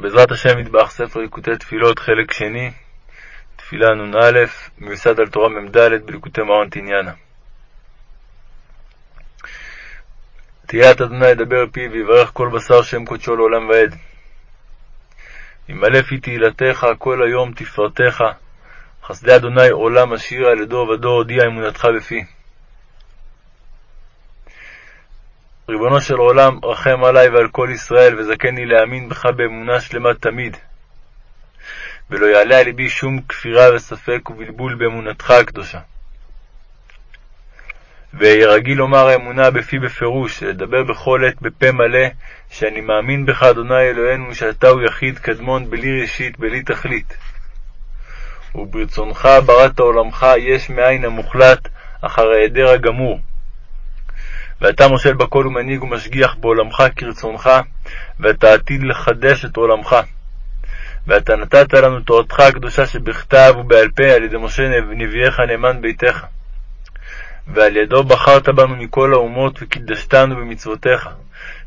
בעזרת השם יתברך ספר ליקוטי תפילות חלק שני, תפילה נ"א, מיוסד על תורה מ"ד בליקוטי מרן תניאנה. תהיית אדוני ידבר פיו ויברך כל בשר שם קודשו לעולם ועד. ימלא פי תהילתך כל היום תפארתך, חסדי אדוני עולם עשירה לדור ודור הודיע אמונתך בפי. ריבונו של עולם, רחם עלי ועל כל ישראל, וזכני להאמין בך באמונה שלמה תמיד. ולא יעלה על ליבי שום כפירה וספק ובלבול באמונתך הקדושה. ואהיה רגיל לומר האמונה בפי בפירוש, לדבר בכל עת בפה מלא, שאני מאמין בך, אדוני אלוהינו, שאתה הוא יחיד קדמון בלי ראשית, בלי תכלית. וברצונך בראת עולמך יש מאין המוחלט, אחר ההיעדר הגמור. ואתה מושל בכל ומנהיג ומשגיח בעולמך כרצונך, ואתה עתיד לחדש את עולמך. ואתה נתת לנו תורתך הקדושה שבכתב ובעל פה על ידי משה נביאך נאמן ביתך. ועל ידו בחרת בנו מכל האומות וקידשתנו במצוותיך.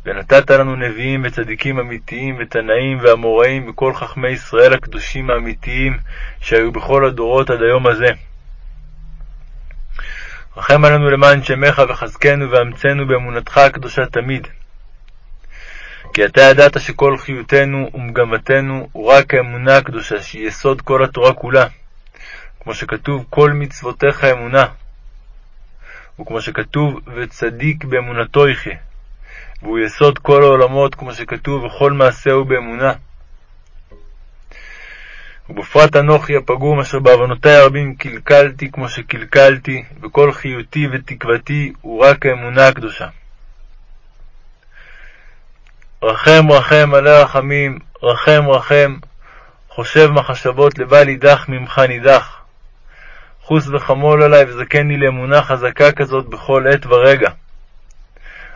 ונתת לנו נביאים וצדיקים אמיתיים ותנאים ואמוראים וכל חכמי ישראל הקדושים האמיתיים שהיו בכל הדורות עד היום הזה. רחם עלינו למען שמך וחזקנו ואמצנו באמונתך הקדושה תמיד. כי אתה ידעת שכל חיותנו ומגמתנו הוא רק האמונה הקדושה, שהיא יסוד כל התורה כולה. כמו שכתוב, כל מצוותיך אמונה. וכמו שכתוב, וצדיק באמונתו יחיה. והוא יסוד כל העולמות, כמו שכתוב, וכל מעשהו באמונה. ובפרט אנוכי הפגום, אשר בעוונותי הרבים קלקלתי כמו שקלקלתי, וכל חיותי ותקוותי הוא רק האמונה הקדושה. רחם רחם מלא רחמים, רחם רחם, חושב מחשבות לבל יידח ממך נידח. חוס וחמול עלי וזכני לאמונה חזקה כזאת בכל עת ורגע.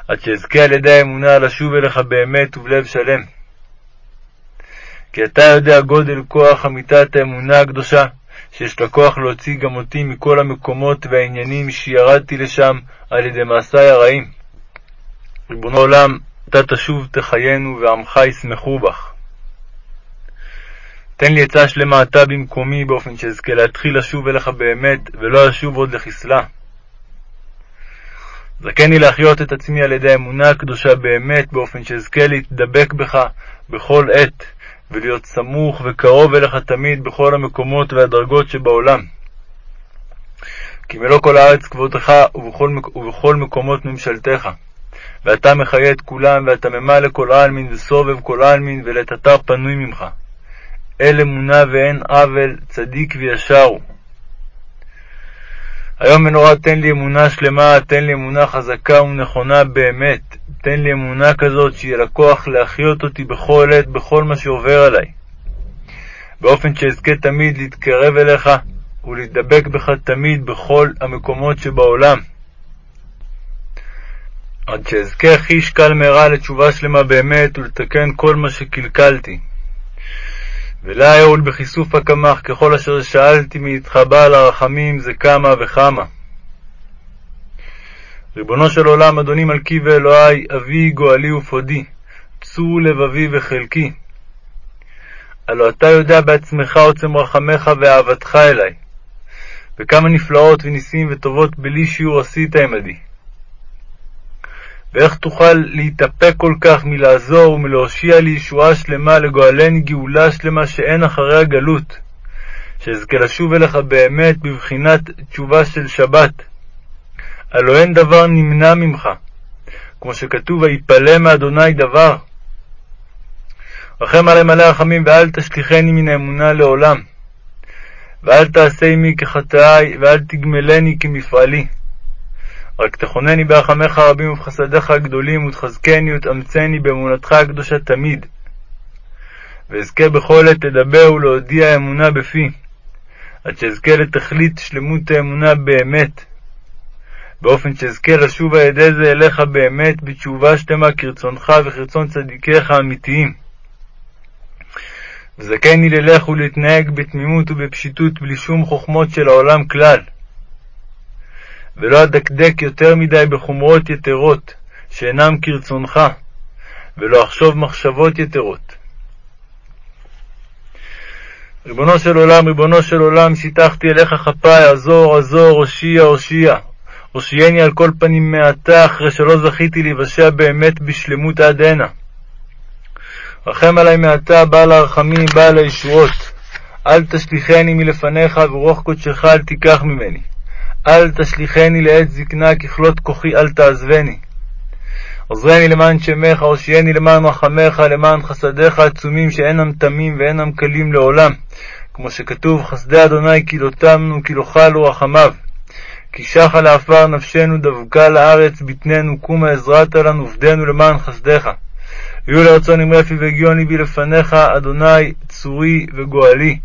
עד שאזכה על ידי האמונה לשוב אליך באמת ובלב שלם. כי אתה יודע גודל כוח אמיתת האמונה הקדושה, שיש לה כוח להוציא גם אותי מכל המקומות והעניינים שירדתי לשם על ידי מעשיי הרעים. ריבונו עולם, אתה תשוב תחיינו ועמך ישמחו בך. תן לי עצה שלמה אתה במקומי, באופן שאזכה להתחיל לשוב אליך באמת, ולא אשוב עוד לחסלה. זכני להחיות את עצמי על ידי האמונה הקדושה באמת, באופן שאזכה להתדבק בך בכל עת, ולהיות סמוך וקרוב אליך תמיד בכל המקומות והדרגות שבעולם. כי מלוא כל הארץ כבודך ובכל, ובכל מקומות ממשלתך. ואתה מחיה את כולם, ואתה ממלא כל העלמין וסובב כל העלמין, ולתתר פנוי ממך. אל אמונה ואין עוול, צדיק וישר. היום מנורא תן לי אמונה שלמה, תן לי אמונה חזקה ונכונה באמת. תן לי אמונה כזאת שיהיה לה כוח להחיות אותי בכל עת, בכל מה שעובר עליי. באופן שאזכה תמיד להתקרב אליך ולהתדבק בך תמיד בכל המקומות שבעולם. עד שאזכה חיש קל מהרה לתשובה שלמה באמת ולתקן כל מה שקלקלתי. ולה יעול בכיסוף הקמח, ככל אשר שאלתי מאיתך בעל הרחמים זה כמה וכמה. ריבונו של עולם, אדוני מלכי ואלוהי, אבי גואלי ופודי, צור לבבי וחלקי. הלא אתה יודע בעצמך עוצם רחמך ואהבתך אלי, וכמה נפלאות וניסים וטובות בלי שיעור עשית עמדי. ואיך תוכל להתאפק כל כך מלעזור ומלהושיע לי ישועה שלמה, לגואלני גאולה שלמה שאין אחריה גלות, שאזכה לשוב אליך באמת בבחינת תשובה של שבת. הלא אין דבר נמנע ממך, כמו שכתוב, ויפלא מאדוני דבר. רחם עלי מלא רחמים, ואל תשליכני מן האמונה לעולם. ואל תעשה עמי כחטאי, ואל תגמלני כמפעלי. רק תכונני ברחמך הרבים ובחסדיך הגדולים, ותחזקני ותאמצני באמונתך הקדושה תמיד. ואזכה בכל עת לדבר ולהודיע אמונה בפי, עד שאזכה לתכלית שלמות האמונה באמת, באופן שאזכה לשוב על ידי זה אליך באמת בתשובה שלמה כרצונך וכרצון צדיקיך האמיתיים. וזכני ללך ולהתנהג בתמימות ובפשיטות בלי שום חוכמות של העולם כלל. ולא אדקדק יותר מדי בחומרות יתרות, שאינם כרצונך, ולא אחשוב מחשבות יתרות. ריבונו של עולם, ריבונו של עולם, שיטחתי אליך כפיי, עזור, עזור, הושיע, הושיע. הושיעני על כל פנים מעתה, אחרי שלא זכיתי להיוושע באמת בשלמות עד הנה. רחם עלי מעתה, בעל הרחמים, בעל הישועות. אל תשליכני מלפניך, ורוח קודשך אל תיקח ממני. אל תשליכני לעת זקנה, ככלות כוחי אל תעזבני. עוזרני למען שמך, הושיעני למען רחמך, למען חסדיך העצומים שאינם תמים ואינם קלים לעולם. כמו שכתוב, חסדי אדוני כי לא לא חלו רחמיו. כי שחה לעפר נפשנו, דבקה לארץ, בטננו, קומה עזרת לנו, עובדנו למען חסדך. יהיו לרצון אמרי פי והגיעו ליבי לפניך, אדוני צורי וגואלי.